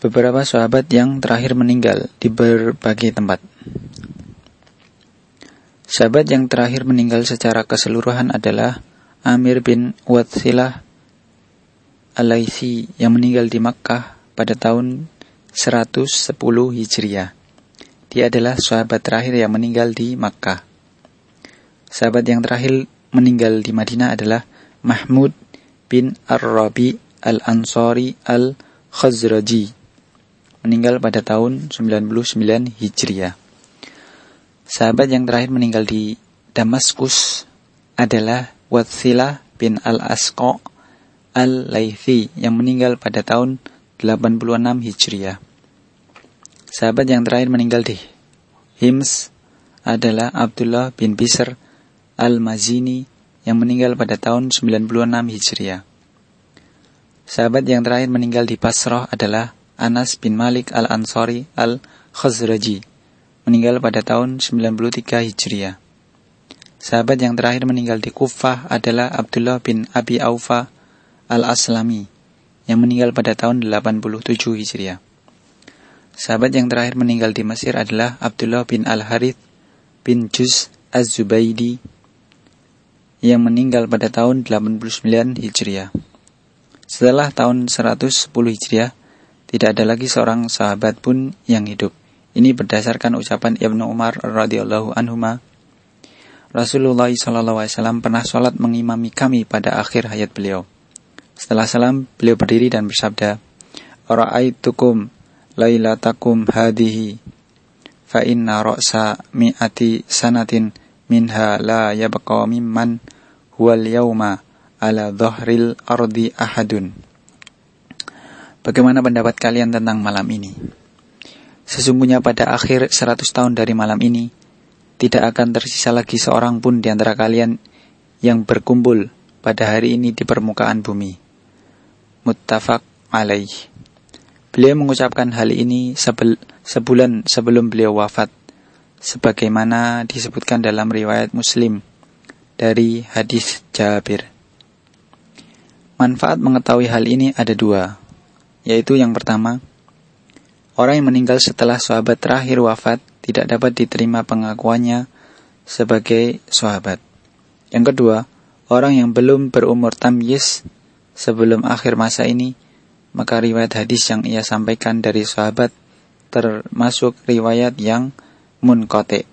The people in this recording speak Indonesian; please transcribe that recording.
beberapa sahabat yang terakhir meninggal di berbagai tempat. Sahabat yang terakhir meninggal secara keseluruhan adalah Amir bin Watsilah Alaisi yang meninggal di Makkah pada tahun 110 Hijriah. Dia adalah sahabat terakhir yang meninggal di Makkah. Sahabat yang terakhir meninggal di Madinah adalah Mahmud bin Ar-Rabi Al-Ansari Al-Khazraji meninggal pada tahun 99 Hijriah. Sahabat yang terakhir meninggal di Damaskus adalah Watsila bin Al-Asqa Al-Laythi yang meninggal pada tahun 86 Hijriah. Sahabat yang terakhir meninggal di Hims adalah Abdullah bin Bisr Al-Mazini yang meninggal pada tahun 96 Hijriah. Sahabat yang terakhir meninggal di Basrah adalah Anas bin Malik al-Ansari al-Khazraji, meninggal pada tahun 93 Hijriah. Sahabat yang terakhir meninggal di Kufah adalah Abdullah bin Abi Aufa al-Aslami, yang meninggal pada tahun 87 Hijriah. Sahabat yang terakhir meninggal di Mesir adalah Abdullah bin Al-Harith bin Juz Az-Zubaidi, yang meninggal pada tahun 89 Hijriah. Setelah tahun 110 Hijriah, tidak ada lagi seorang sahabat pun yang hidup. Ini berdasarkan ucapan Ibnu Umar radhiyallahu anhu. Rasulullah SAW pernah sholat mengimami kami pada akhir hayat beliau. Setelah salam, beliau berdiri dan bersabda, Ra'aitukum lailatakum hadihi fa inna ra'sa mi'ati sanatin minha la yabqa mimman huwal yawma ala dhahril ardi ahadun. Bagaimana pendapat kalian tentang malam ini? Sesungguhnya pada akhir 100 tahun dari malam ini, tidak akan tersisa lagi seorang pun di antara kalian yang berkumpul pada hari ini di permukaan bumi. Muttafaq alaih. Beliau mengucapkan hal ini sebel, sebulan sebelum beliau wafat, sebagaimana disebutkan dalam riwayat Muslim dari hadis Jabir. Manfaat mengetahui hal ini ada dua yaitu yang pertama, orang yang meninggal setelah sahabat terakhir wafat tidak dapat diterima pengakuannya sebagai sahabat. Yang kedua, orang yang belum berumur tamyiz sebelum akhir masa ini, maka riwayat hadis yang ia sampaikan dari sahabat termasuk riwayat yang munkote.